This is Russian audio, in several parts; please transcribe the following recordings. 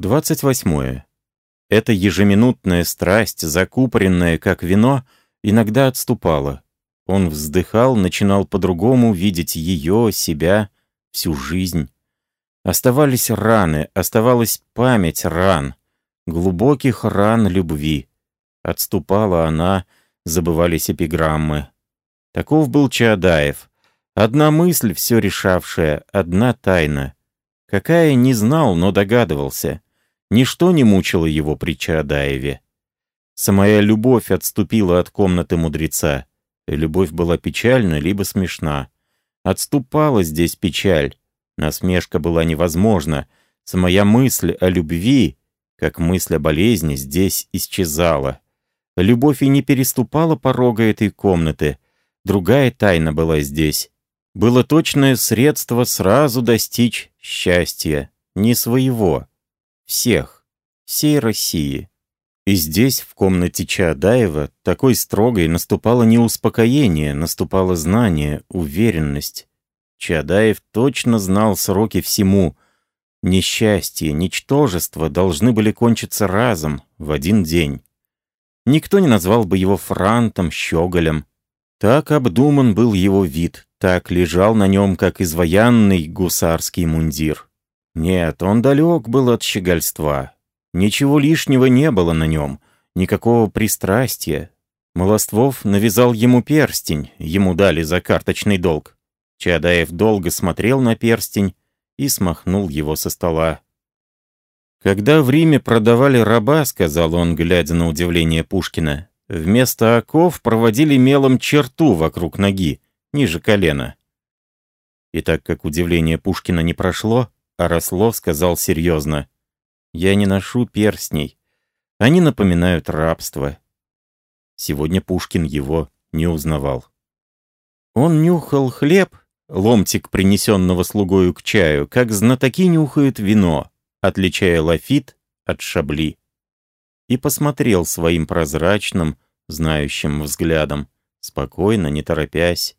28. Эта ежеминутная страсть, закупоренная как вино, иногда отступала. Он вздыхал, начинал по-другому видеть ее, себя, всю жизнь. Оставались раны, оставалась память ран, глубоких ран любви. Отступала она, забывались эпиграммы. Таков был Чаадаев. Одна мысль, все решавшая, одна тайна. Какая, не знал, но догадывался. Ничто не мучило его при Чаадаеве. Самая любовь отступила от комнаты мудреца. Любовь была печальна, либо смешна. Отступала здесь печаль. Насмешка была невозможна. Самая мысль о любви, как мысль о болезни, здесь исчезала. Любовь и не переступала порога этой комнаты. Другая тайна была здесь. Было точное средство сразу достичь счастья. Не своего. Всех. Всей России. И здесь, в комнате Чаадаева, такой строгой наступало не успокоение, наступало знание, уверенность. Чаадаев точно знал сроки всему. Несчастье, ничтожество должны были кончиться разом, в один день. Никто не назвал бы его франтом, щеголем. Так обдуман был его вид, так лежал на нем, как изваянный гусарский мундир. Нет, он далек был от щегольства. Ничего лишнего не было на нем, никакого пристрастия. Молоствов навязал ему перстень, ему дали за карточный долг. Чадаев долго смотрел на перстень и смахнул его со стола. «Когда в Риме продавали раба, — сказал он, глядя на удивление Пушкина, — вместо оков проводили мелом черту вокруг ноги, ниже колена». И так как удивление Пушкина не прошло, а сказал серьезно, «Я не ношу перстней. Они напоминают рабство». Сегодня Пушкин его не узнавал. Он нюхал хлеб, ломтик принесенного слугою к чаю, как знатоки нюхают вино, отличая лафит от шабли. И посмотрел своим прозрачным, знающим взглядом, спокойно, не торопясь.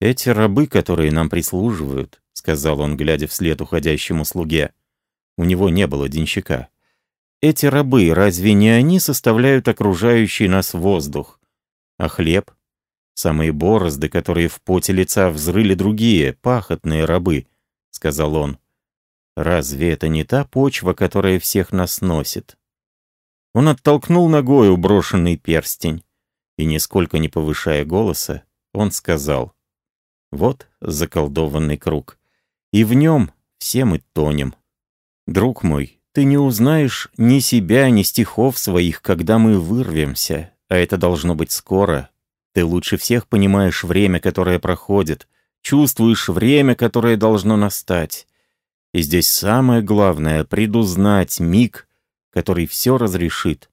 «Эти рабы, которые нам прислуживают», — сказал он, глядя вслед уходящему слуге. У него не было денщика. «Эти рабы, разве не они составляют окружающий нас воздух? А хлеб? Самые борозды, которые в поте лица взрыли другие, пахотные рабы», — сказал он. Разве это не та почва, которая всех нас носит? Он оттолкнул ногой брошенный перстень, и, нисколько не повышая голоса, он сказал, «Вот заколдованный круг, и в нем все мы тонем. Друг мой, ты не узнаешь ни себя, ни стихов своих, когда мы вырвемся, а это должно быть скоро. Ты лучше всех понимаешь время, которое проходит, чувствуешь время, которое должно настать. И здесь самое главное — предузнать миг, который все разрешит.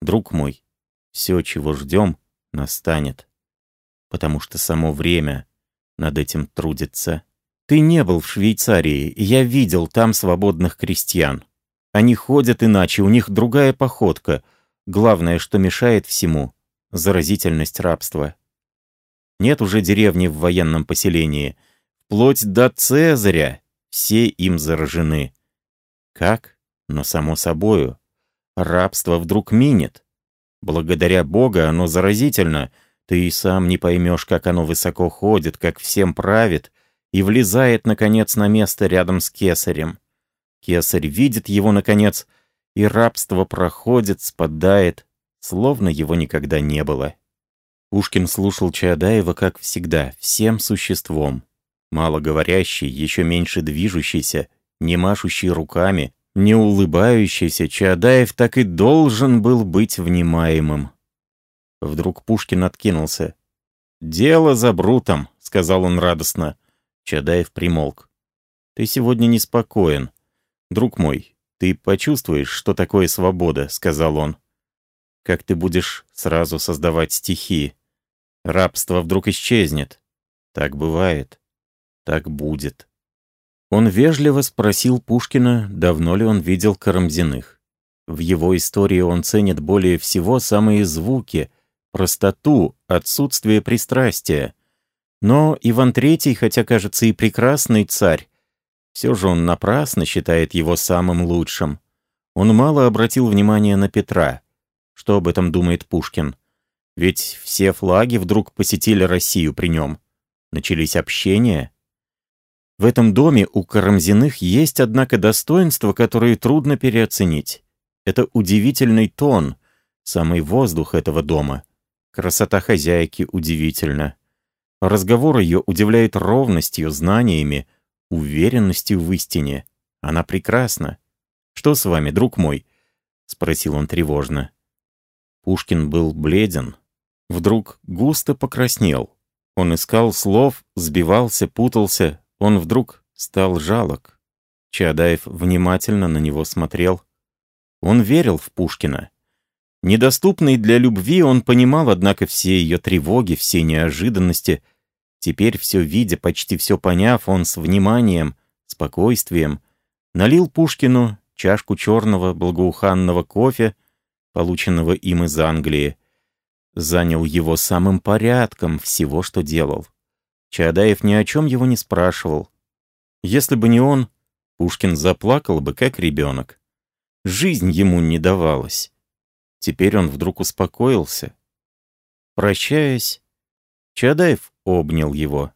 Друг мой, все, чего ждем, настанет. Потому что само время над этим трудится. Ты не был в Швейцарии, я видел там свободных крестьян. Они ходят иначе, у них другая походка. Главное, что мешает всему — заразительность рабства. Нет уже деревни в военном поселении. Вплоть до Цезаря все им заражены. Как? Но само собою. Рабство вдруг минет. Благодаря Бога оно заразительно. Ты и сам не поймешь, как оно высоко ходит, как всем правит, и влезает, наконец, на место рядом с кесарем. Кесарь видит его, наконец, и рабство проходит, спадает, словно его никогда не было. Пушкин слушал Чаадаева, как всегда, всем существом мало говорящий, еще меньше движущийся, не машущий руками, не улыбающийся, Чаадаев так и должен был быть внимаемым. Вдруг Пушкин откинулся. «Дело за Брутом», — сказал он радостно. Чадаев примолк. «Ты сегодня неспокоен. Друг мой, ты почувствуешь, что такое свобода», — сказал он. «Как ты будешь сразу создавать стихи. Рабство вдруг исчезнет. Так бывает так будет. Он вежливо спросил Пушкина, давно ли он видел Карамзиных. В его истории он ценит более всего самые звуки, простоту, отсутствие пристрастия. Но Иван III, хотя кажется и прекрасный царь, Все же он напрасно считает его самым лучшим. Он мало обратил внимания на Петра. Что об этом думает Пушкин? Ведь все флаги вдруг посетили Россию при нем. Начались общения. В этом доме у Карамзиных есть, однако, достоинства, которые трудно переоценить. Это удивительный тон, самый воздух этого дома. Красота хозяйки удивительна. Разговор ее удивляет ровностью, знаниями, уверенностью в истине. Она прекрасна. «Что с вами, друг мой?» — спросил он тревожно. Пушкин был бледен. Вдруг густо покраснел. Он искал слов, сбивался, путался. Он вдруг стал жалок. Чаадаев внимательно на него смотрел. Он верил в Пушкина. Недоступный для любви, он понимал, однако, все ее тревоги, все неожиданности. Теперь, все видя, почти все поняв, он с вниманием, спокойствием налил Пушкину чашку черного благоуханного кофе, полученного им из Англии. Занял его самым порядком всего, что делал. Чаадаев ни о чем его не спрашивал. Если бы не он, Пушкин заплакал бы, как ребенок. Жизнь ему не давалась. Теперь он вдруг успокоился. Прощаясь, Чадаев обнял его.